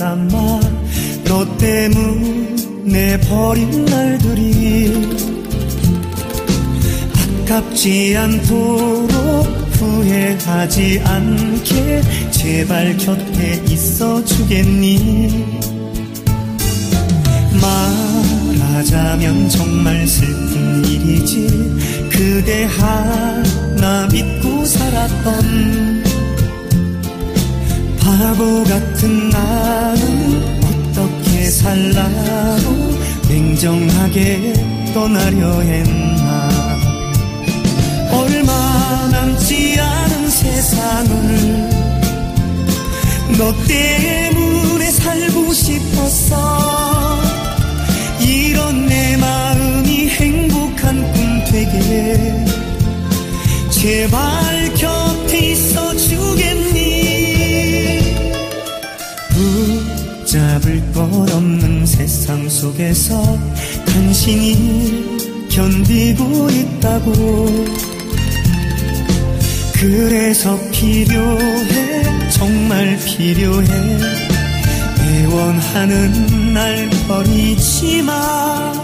사람아 너 때문에 버린 날들이 아깝지 않도록 후회하지 않게 제발 곁에 있어 주겠니? 말하자면 정말 슬픈 일이지. 그대 하나 믿고 살았던 바보 같은 나는 어떻게 살라고 냉정하게 떠나려 했나? 얼마 남지 않은 세상을 너 때문에 살고 싶었어. 이런 내 마음이 행복한 꿈 되게 제발 것 없는 세상 속에서 당신이 견디고 있다고. 그래서 필요해 정말 필요해. 애원하는 날 버리지 마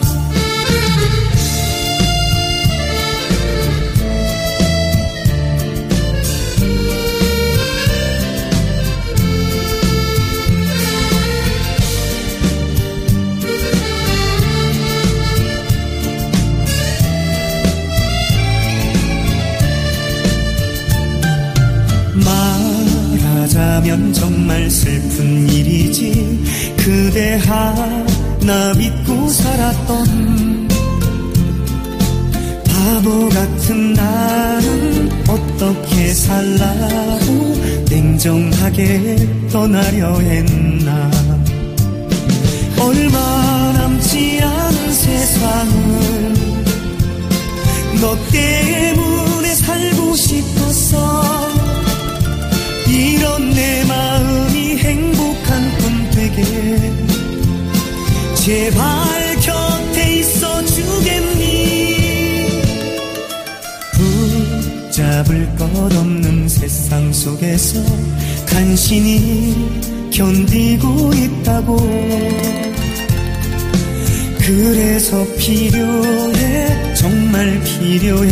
정말 슬픈 일이지. 그대 하나 믿고 살았던 바보 같은 나는 어떻게 살라고 냉정하게 떠나려 했나. 얼마 남지 않은 세상을 너 때문에 살고 싶었어 제발 곁에 있어 주겠니? 붙잡을 것 없는 세상 속에서 간신히 견디고 있다고. 그래서 필요해 정말 필요해.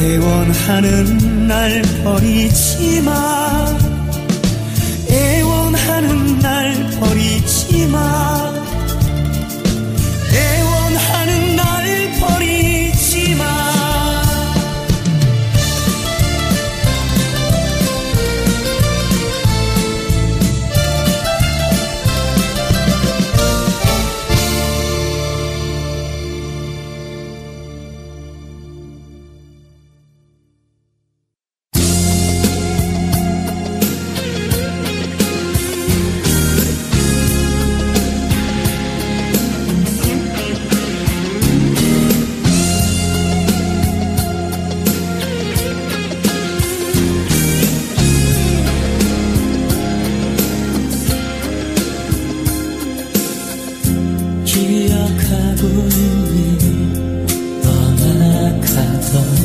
애원하는 날 버리지 마. 애원하는 날 버리지 마 떠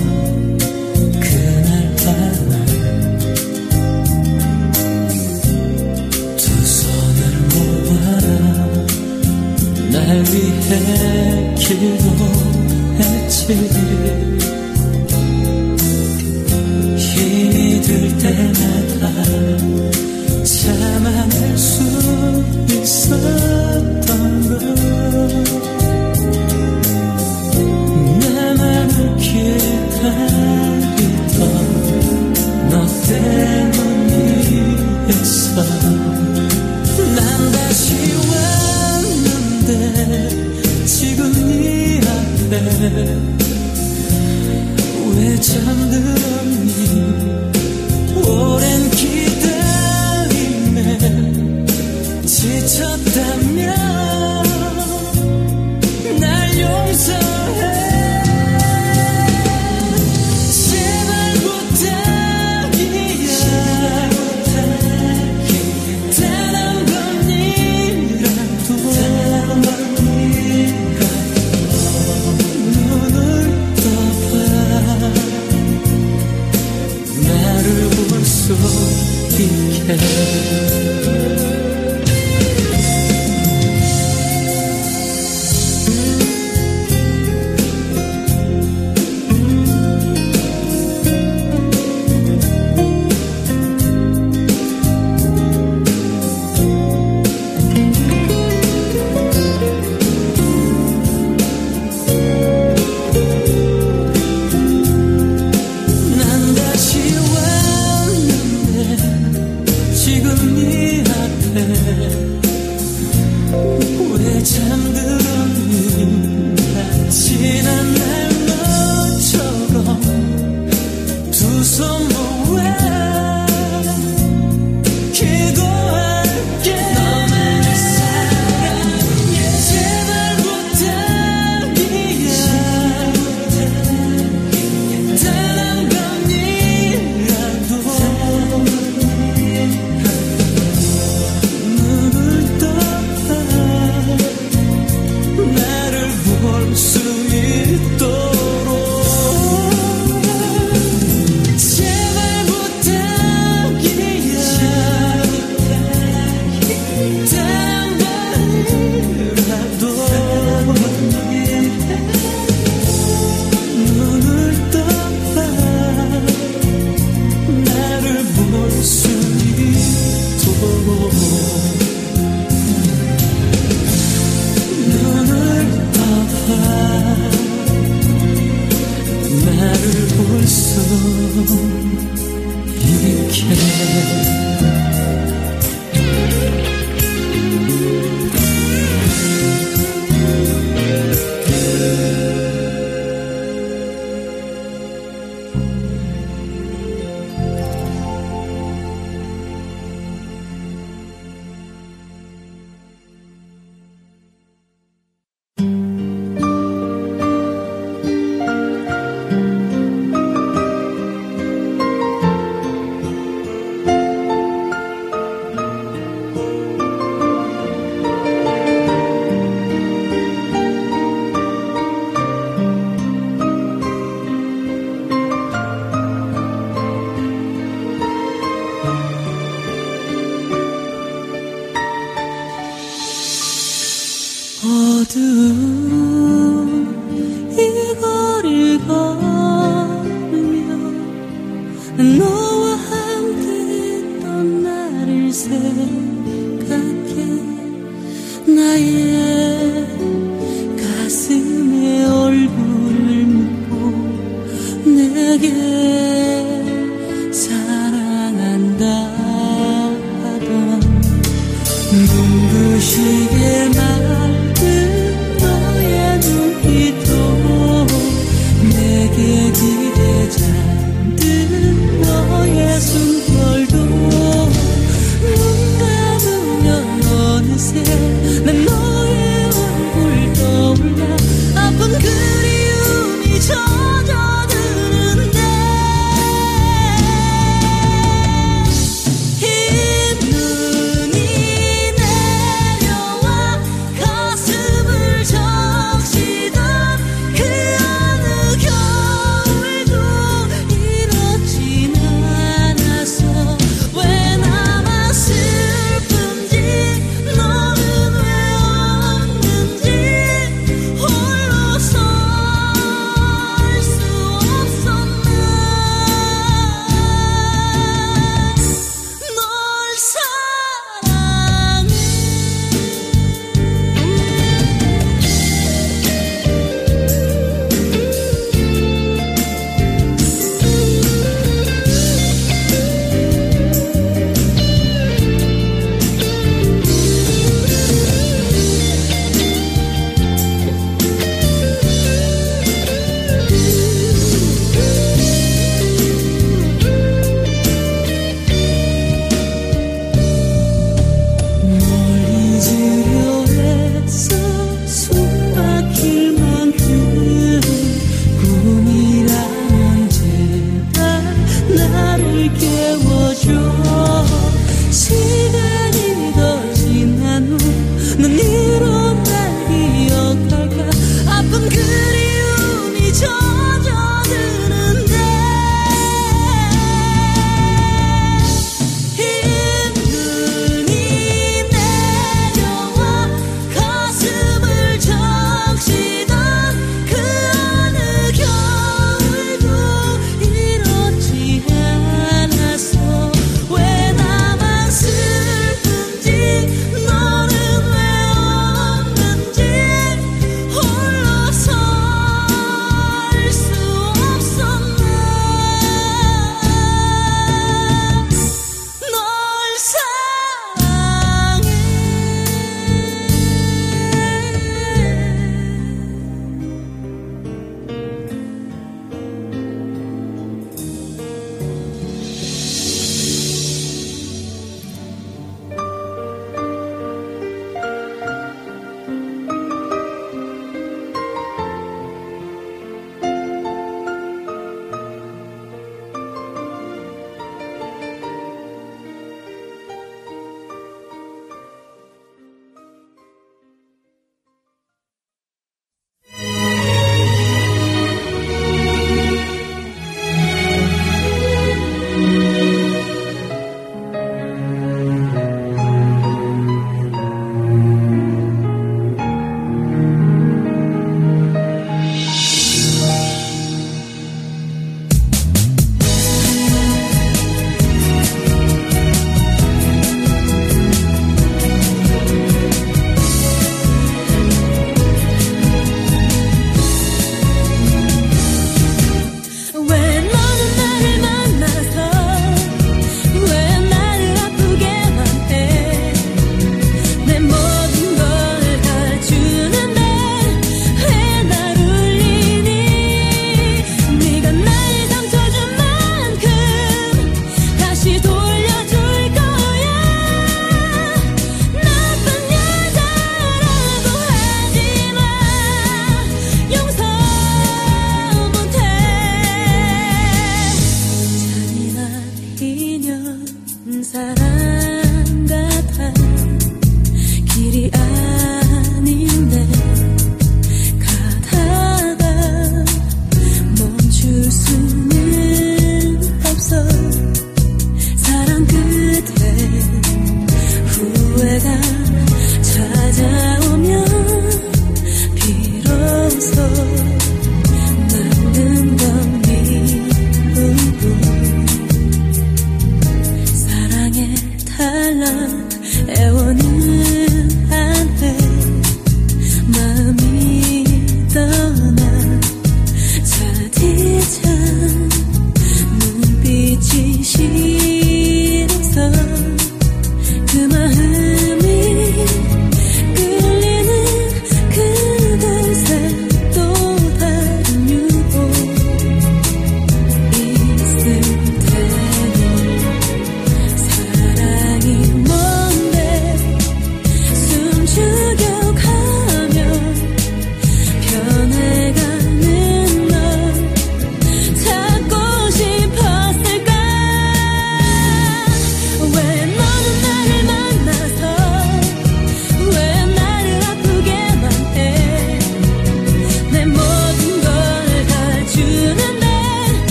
왜 잠들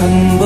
그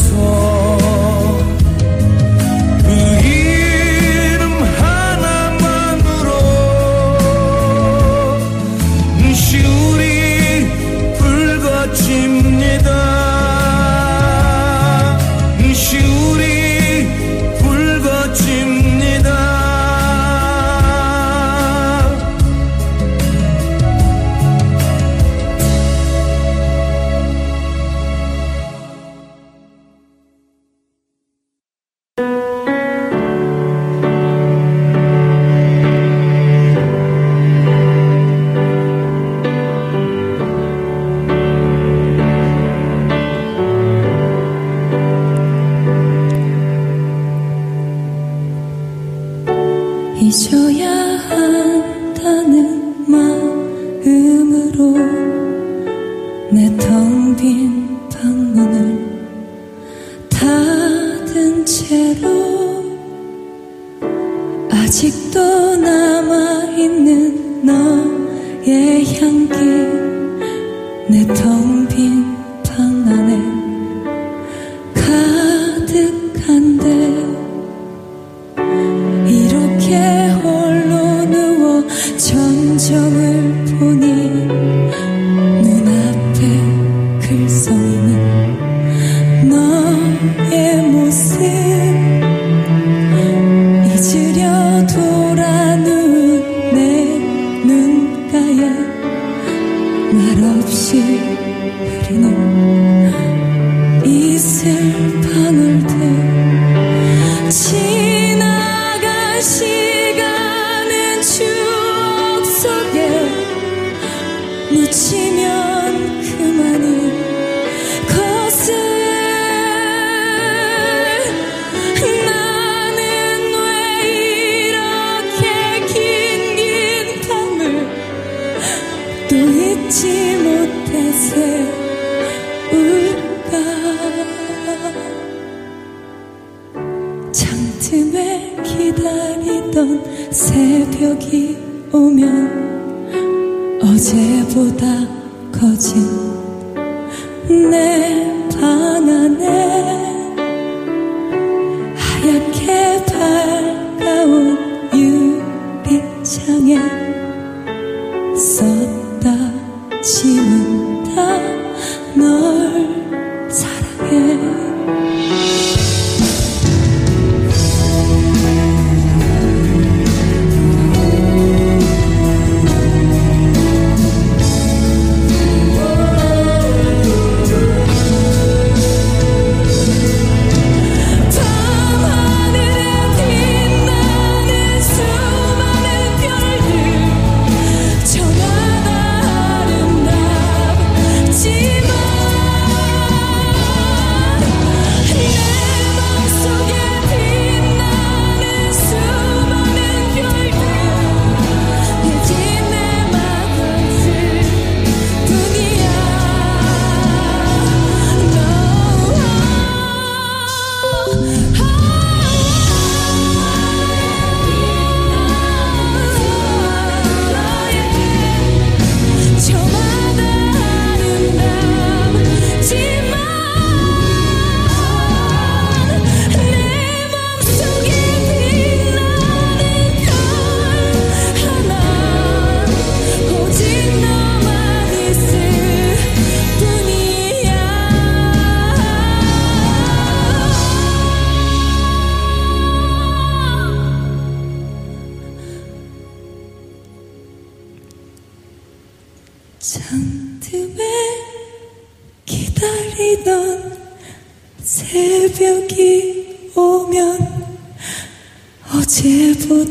So.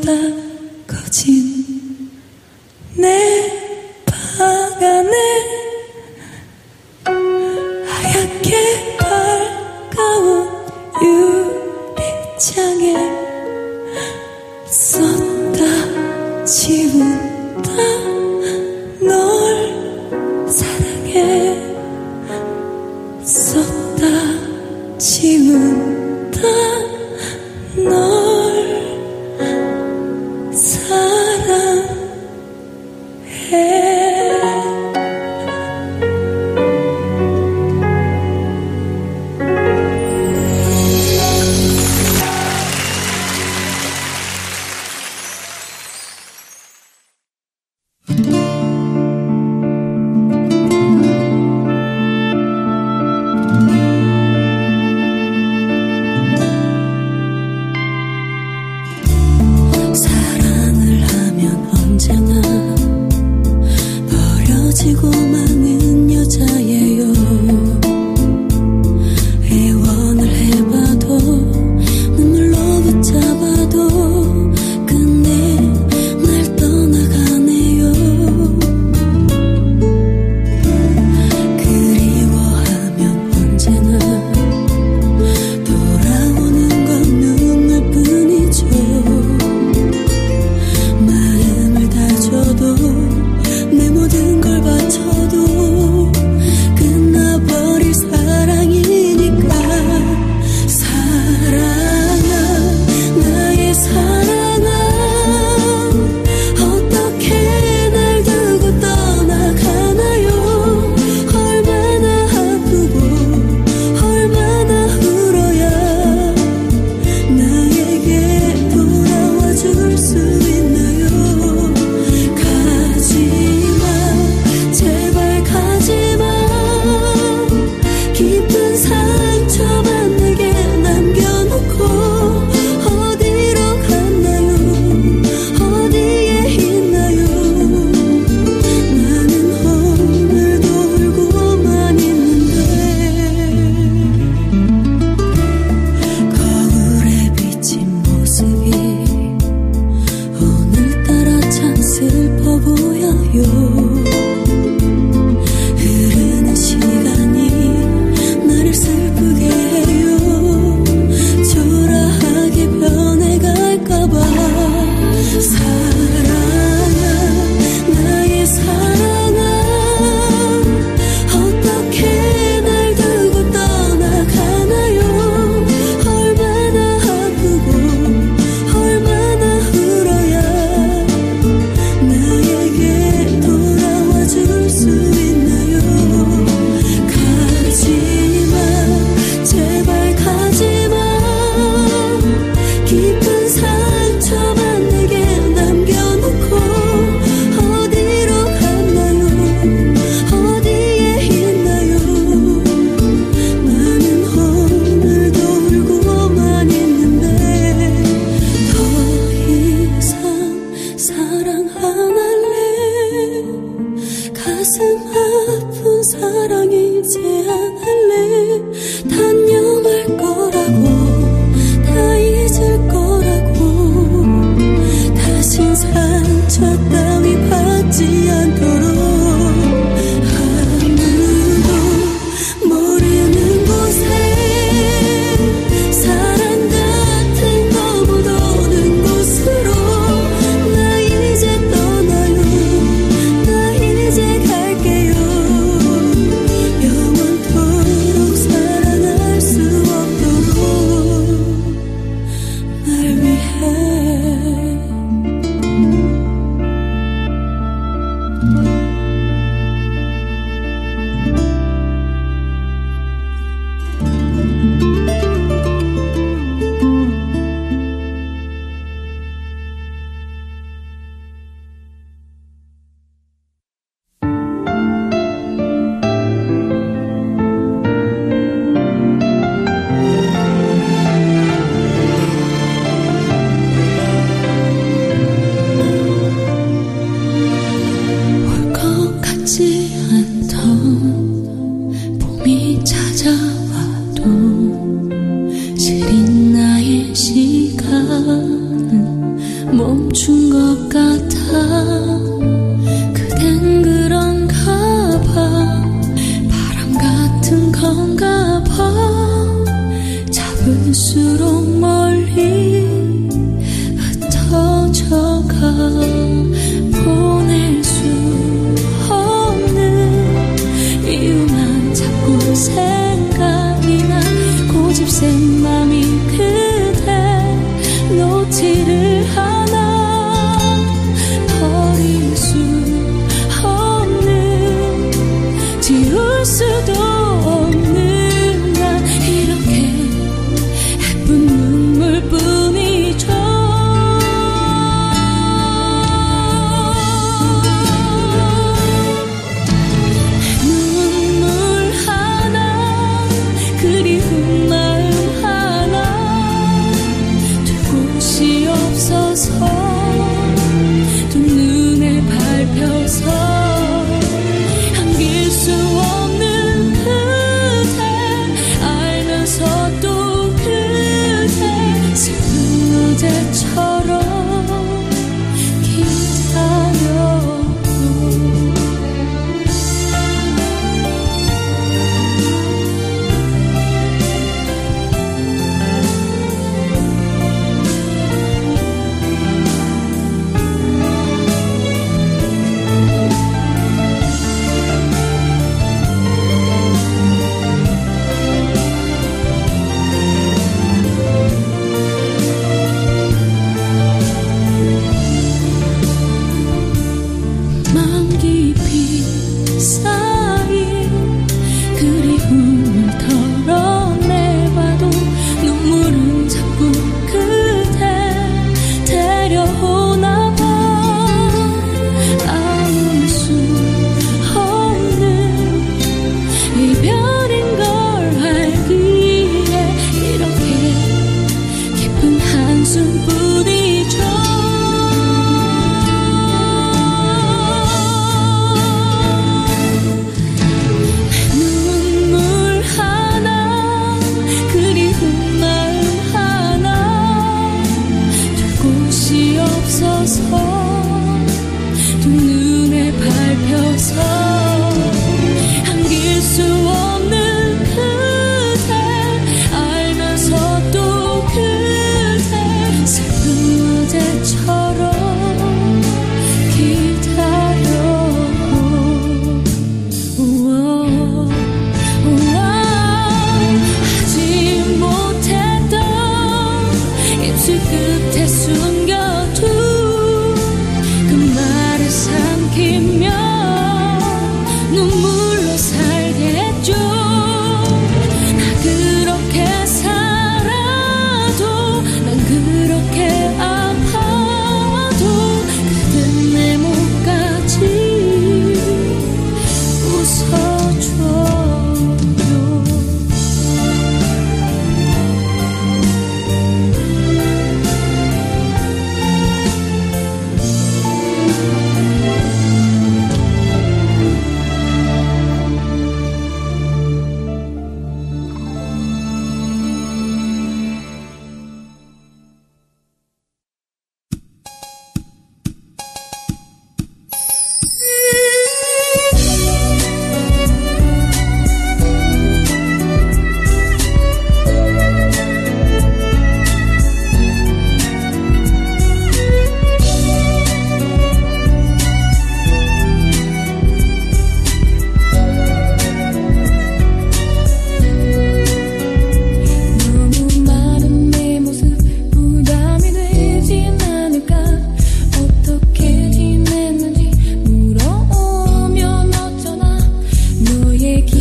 어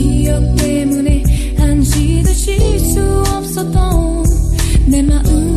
기억 때문에 한 시도 쉴 수 없었던 내 마음.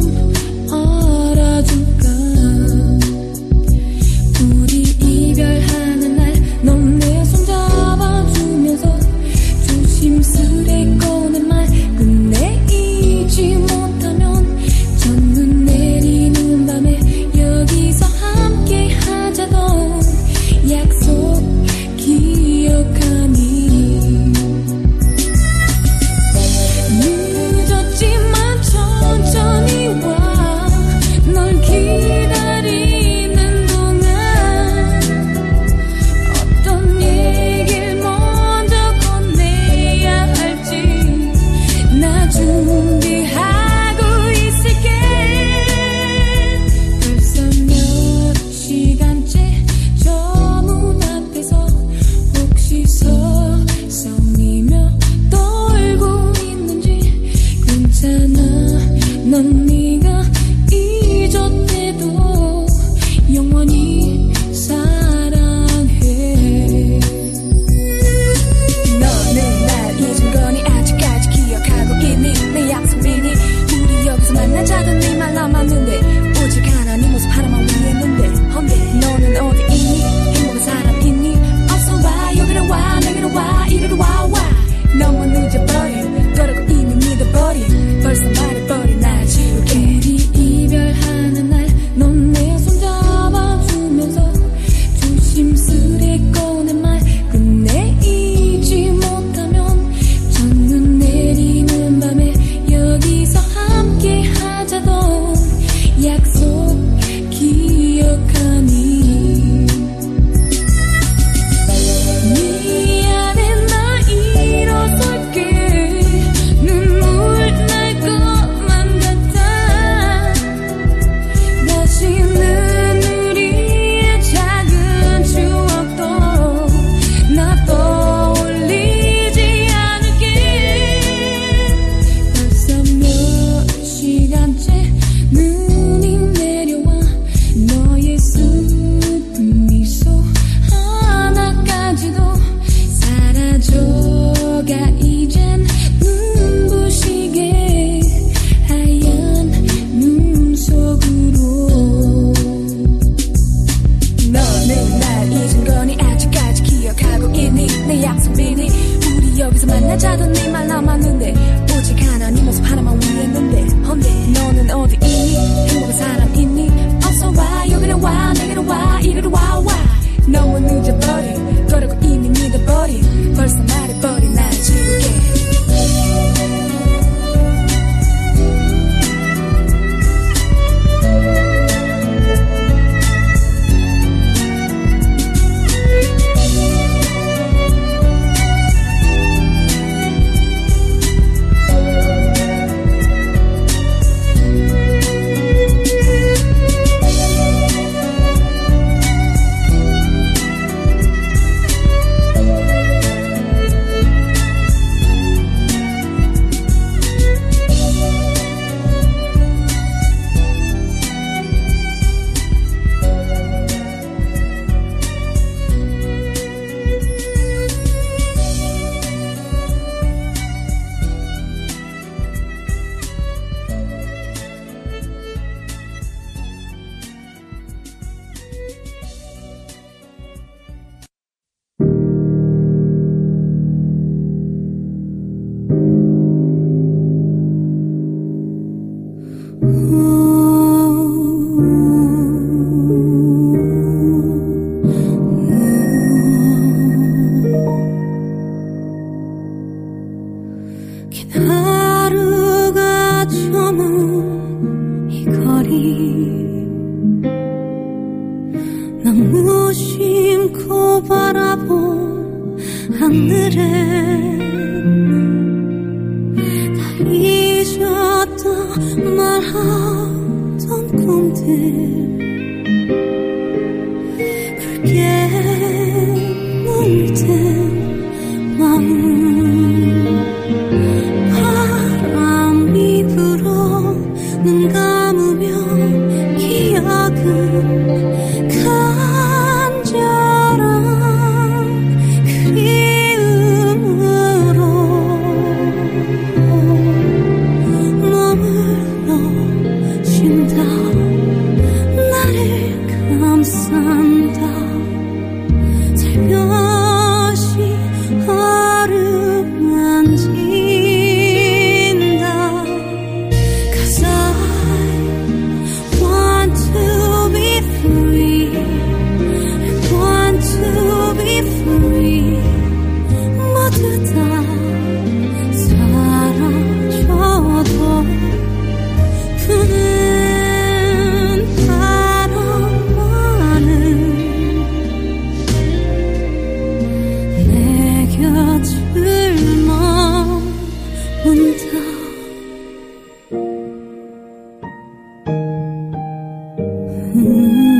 Mm-hmm.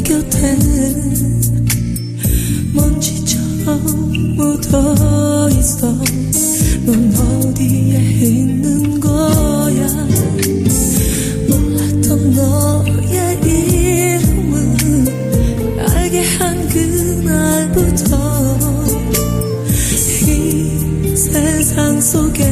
곁에 먼지처럼 묻어 있어. 넌 어디에 있는 거야? 몰랐던 너의 이름은 알게 한 그날부터 이 세상 속에